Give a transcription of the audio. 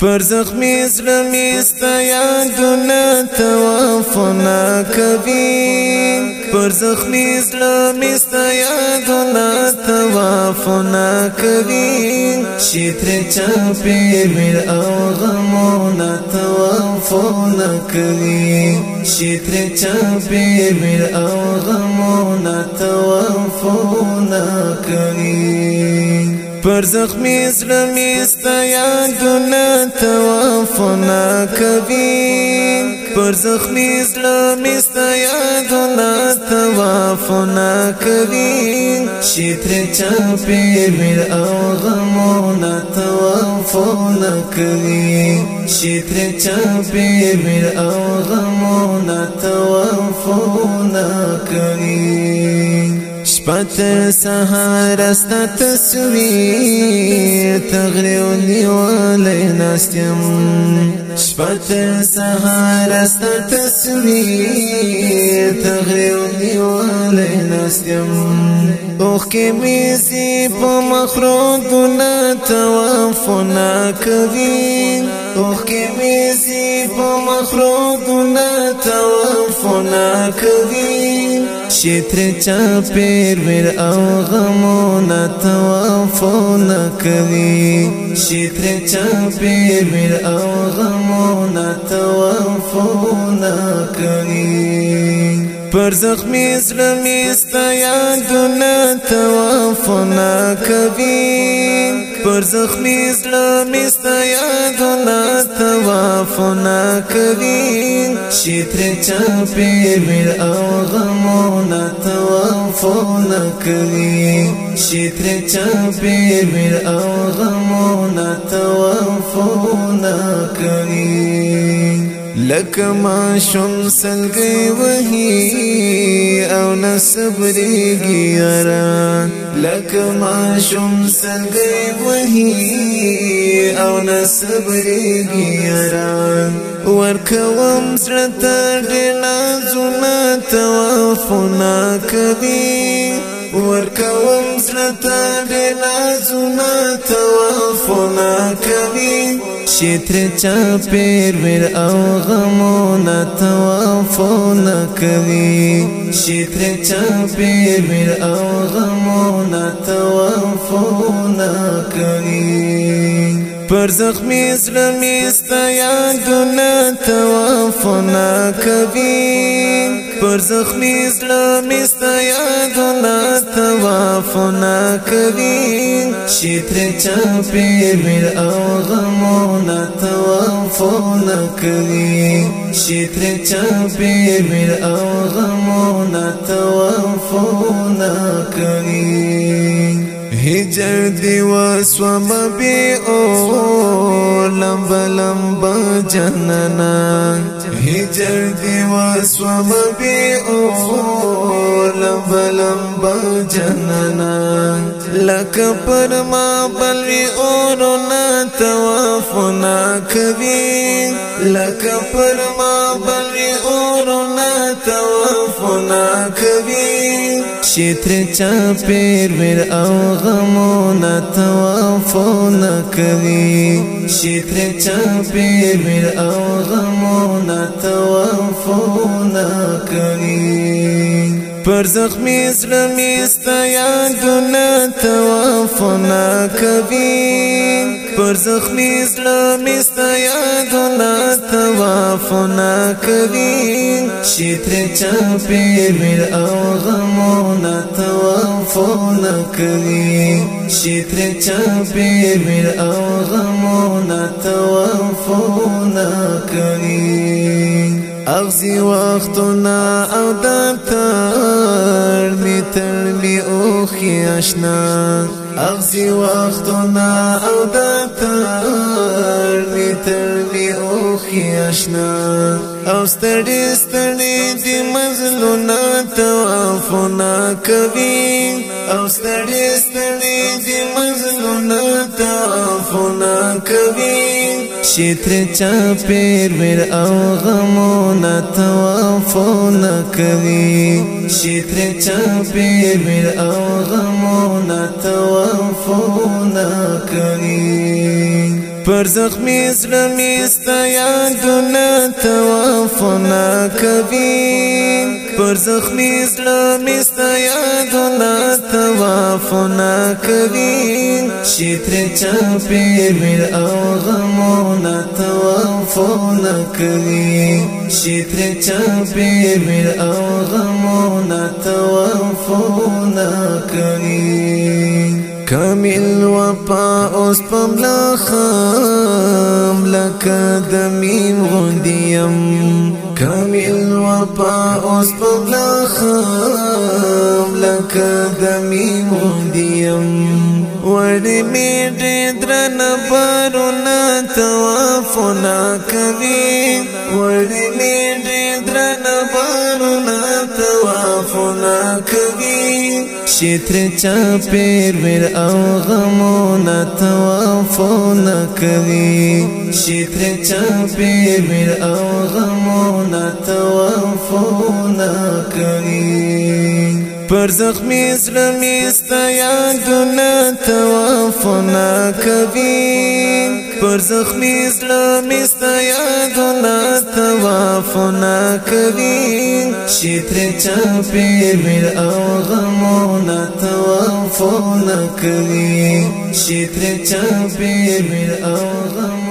پر زخمی زلمی ستا یادونا توافنا کوي پر زخمی زلمی ستا یادونا توافنا کوي شتر چاپی میر او غمونا توافنا کوي شتر چاپی میر او غمونا توافنا کوي پر زخمی زلمی ستا یادونه توافنا کوي پر زخمی زلمی ستا یادونه توافنا کوي شتر چاپی میر او غمونه توافنا کوي شتر چاپی میر او غمونه توافنا کوي شپت سهار است تصویر تغریو نیولی ناستیم شپت سهار است تصویر تغریو نیولی ناستیم اوخ که میزی پا مخروب گنا توافو ناکوین اوخ کې میزي په مخلوقونه توفنا کوي شتر چا پیر ور او غمونه توفنا کوي شتر چا پیر ور او غمونه توفنا کوي پر زخمی زلمی ستا یادونه توافنا کوي پر زخمی زلمی ستا یادونه طواف نه کوي چې تر چپې مړ او غمونه طواف نه کوي چې تر چپې مړ او غمونه طواف نه کوي لك ما شوم سلګي وهي او نصبريږي را لك ما شوم سلګي وهي او نصبريږي را ورکوم سرته ډنا زونه توافنا کوي ورکوم سرته ډنا زونه تواف شي تر چا پیر ور او غمونه توافونه کوي شي تر چا پیر ور او غمونه توافونه کوي پر زخمی زلمی ستا یادونه توافونه کوي پر زخمی زلمی ستا یادونه توافونه کوي چې تر چمپې مېر او غمونه توافونه کوي چې تر چمپې مېر او غمونه توافونه کوي هجر دی وسوم بی او لمبا لمبا جننا هجر دی وسوم بی او لمبا لمبا جننا لک پر ما بلوی اورو نا تواف نا کوي لک پر ما بلوی اورو نا تواف نا کوي چې تر چا پیر ور او غمونه توافونه کوي چې تر چا پیر ور او غمونه توافونه کوي پر زخمی زلمی ستا یادونه توافنا کوي پر زخمی زلمی ستا یادونه توافنا کوي شتر چاپی میر او غمونه توافنا کوي شتر چاپی میر او غمونه توافنا کوي اغزي واختنا او د تړلي تړلي اوښکې اشنا اغسی وختونا او دا ترنی ترنی اوخی اشنا او ستڑی ستڑی دی مزلونا توافونا کوي او ستړي ستړي د مزلونه تعافونه کوي شتر چا پیر ور او غمونه توافونه کوي شتر چا پیر ور او غمونه توافونه عفونا کوي پر زخمی زړه می ستیا دنا توافنا کوي پر زخمی زړه می ستیا دنا توافنا کوي شتر چا پیر او غمونا توافنا کوي شتر چا پیر او غمونا توافنا کوي کامل وفا اوس پم لا خام لکه د میم غوندیم کامل وفا اوس پم لا خام لکه د میم غوندیم وړې مې دې درن بارونه توافنا کوي وړې مې شتر چا پیر ور او غمونه توافونه کوي شتر چا پیر ور او غمونه توافونه کوي پر زخمی زړه می ستا یادونه توافنا کوي پر زخمی زړه می ستا یادونه توافنا کوي چې تر چا پیر او غمونه توافنا کوي چې تر چا پیر او غمونه